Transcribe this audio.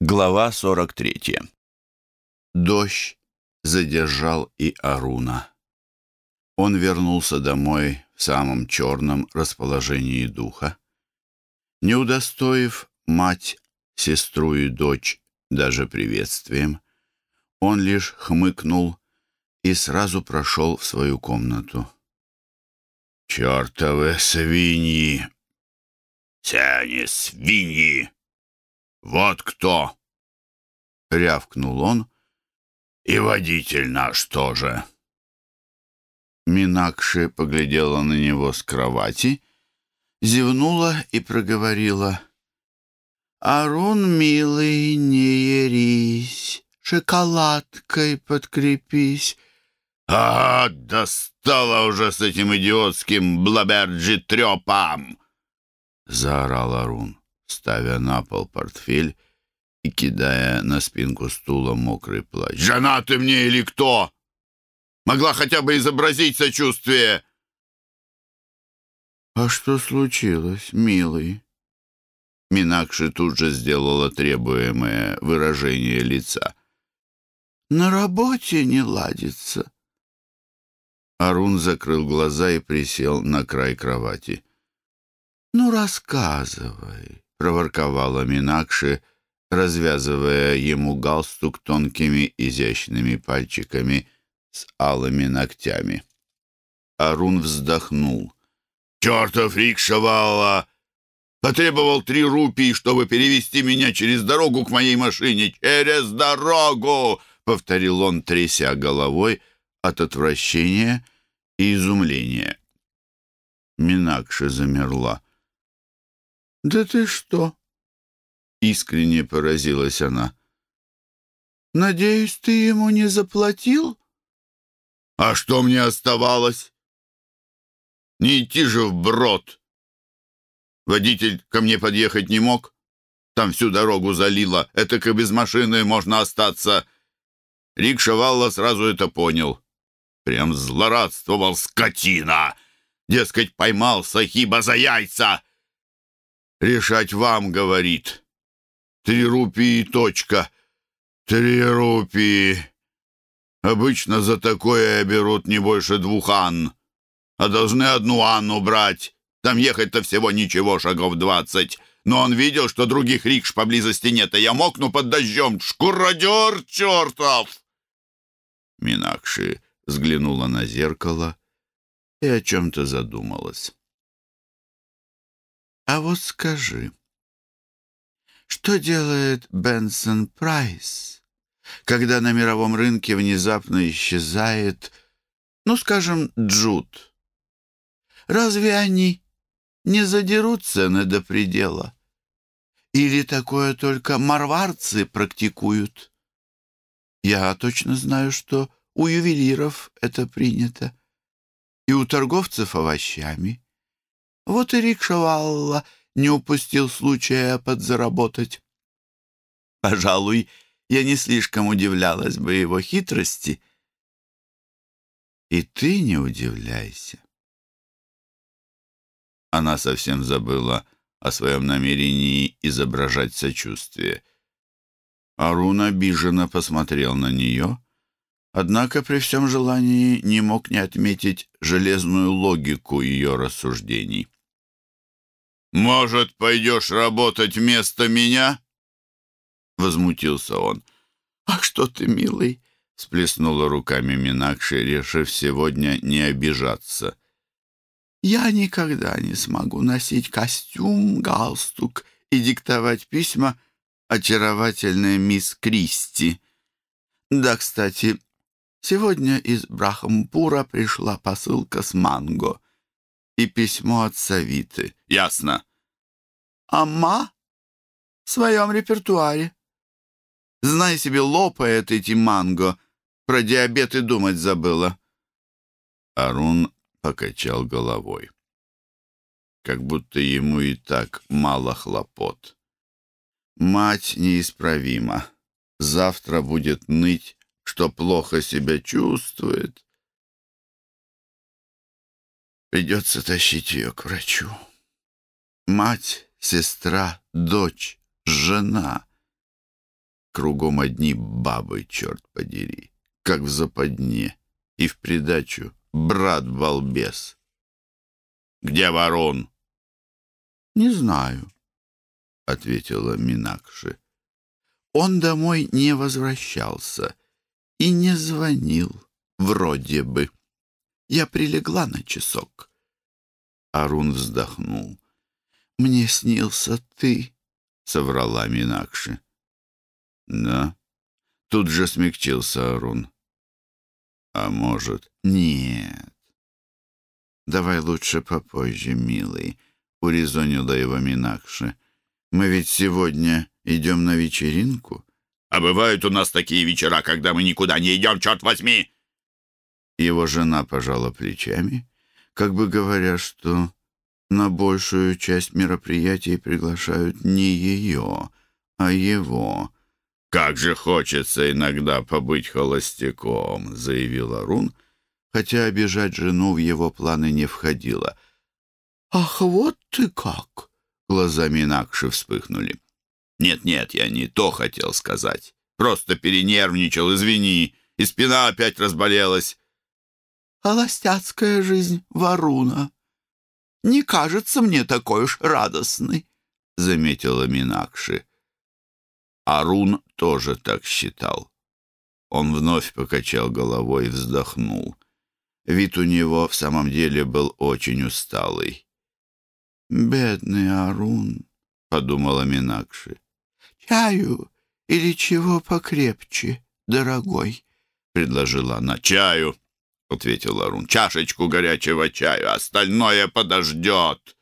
Глава 43. Дождь задержал и Аруна. Он вернулся домой в самом черном расположении духа. Не удостоив мать, сестру и дочь даже приветствием, он лишь хмыкнул и сразу прошел в свою комнату. «Чертовы свиньи!» «Все они свиньи!» «Вот кто!» — рявкнул он. «И водитель наш тоже!» Минакши поглядела на него с кровати, зевнула и проговорила. «Арун, милый, не ерись, шоколадкой подкрепись». «А, достала уже с этим идиотским блаберджи-трепом!» — заорал Арун ставя на пол портфель и кидая на спинку стула мокрый плащ. «Жена ты мне или кто? Могла хотя бы изобразить сочувствие!» «А что случилось, милый?» Минакши тут же сделала требуемое выражение лица. «На работе не ладится». Арун закрыл глаза и присел на край кровати. «Ну, рассказывай, — проворковала Минакши, развязывая ему галстук тонкими изящными пальчиками с алыми ногтями. Арун вздохнул. «Чертов рикшавала! Потребовал три рупии, чтобы перевести меня через дорогу к моей машине. Через дорогу!» — повторил он, тряся головой от отвращения и изумления. Минакши замерла. «Да ты что?» — искренне поразилась она. «Надеюсь, ты ему не заплатил?» «А что мне оставалось? Не идти же в брод. Водитель ко мне подъехать не мог. Там всю дорогу залило. Это и без машины можно остаться». Рикша Валла сразу это понял. Прям злорадствовал скотина. Дескать, поймал Сахиба за яйца. Решать вам, говорит. Три рупии точка. Три рупии. Обычно за такое берут не больше двух ан. А должны одну анну брать. Там ехать-то всего ничего, шагов двадцать. Но он видел, что других рикш поблизости нет, а я мокну под дождем. Шкуродер чертов! Минакши взглянула на зеркало и о чем-то задумалась. А вот скажи, что делает Бенсон Прайс, когда на мировом рынке внезапно исчезает, ну, скажем, Джуд? Разве они не задерут цены до предела? Или такое только марварцы практикуют? Я точно знаю, что у ювелиров это принято, и у торговцев овощами. Вот и Рикшавалла не упустил случая подзаработать. Пожалуй, я не слишком удивлялась бы его хитрости. И ты не удивляйся. Она совсем забыла о своем намерении изображать сочувствие. Арун обиженно посмотрел на нее, однако при всем желании не мог не отметить железную логику ее рассуждений. «Может, пойдешь работать вместо меня?» Возмутился он. «А что ты, милый?» Сплеснула руками Минакши, решив сегодня не обижаться. «Я никогда не смогу носить костюм, галстук и диктовать письма очаровательная мисс Кристи. Да, кстати, сегодня из Брахампура пришла посылка с манго и письмо от Савиты. Ясно. Ама в своем репертуаре. Знай себе, лопает эти манго. Про диабет и думать забыла. Арун покачал головой. Как будто ему и так мало хлопот. Мать неисправима. Завтра будет ныть, что плохо себя чувствует. Придется тащить ее к врачу. Мать, сестра, дочь, жена. кругом одни бабы, черт подери, как в западне. И в придачу брат-балбес. «Где ворон?» «Не знаю», — ответила Минакши. «Он домой не возвращался и не звонил, вроде бы. Я прилегла на часок». Арун вздохнул. «Мне снился ты», — соврала Минакши. «Да?» Тут же смягчился Арун. «А может...» «Нет, «Давай лучше попозже, милый», — урезонила его Минакши. «Мы ведь сегодня идем на вечеринку». «А бывают у нас такие вечера, когда мы никуда не идем, черт возьми!» Его жена пожала плечами, как бы говоря, что на большую часть мероприятий приглашают не ее, а его. «Как же хочется иногда побыть холостяком», — заявил Арун, — хотя обижать жену в его планы не входило. «Ах, вот ты как!» — глаза Минакши вспыхнули. «Нет-нет, я не то хотел сказать. Просто перенервничал, извини, и спина опять разболелась». «Холостяцкая жизнь Варуна не кажется мне такой уж радостной», — заметила Минакши. Арун тоже так считал. Он вновь покачал головой и вздохнул. Вид у него в самом деле был очень усталый. «Бедный Арун», — подумала Минакши. «Чаю или чего покрепче, дорогой?» — предложила она. «Чаю», — ответил Арун. «Чашечку горячего чаю, остальное подождет».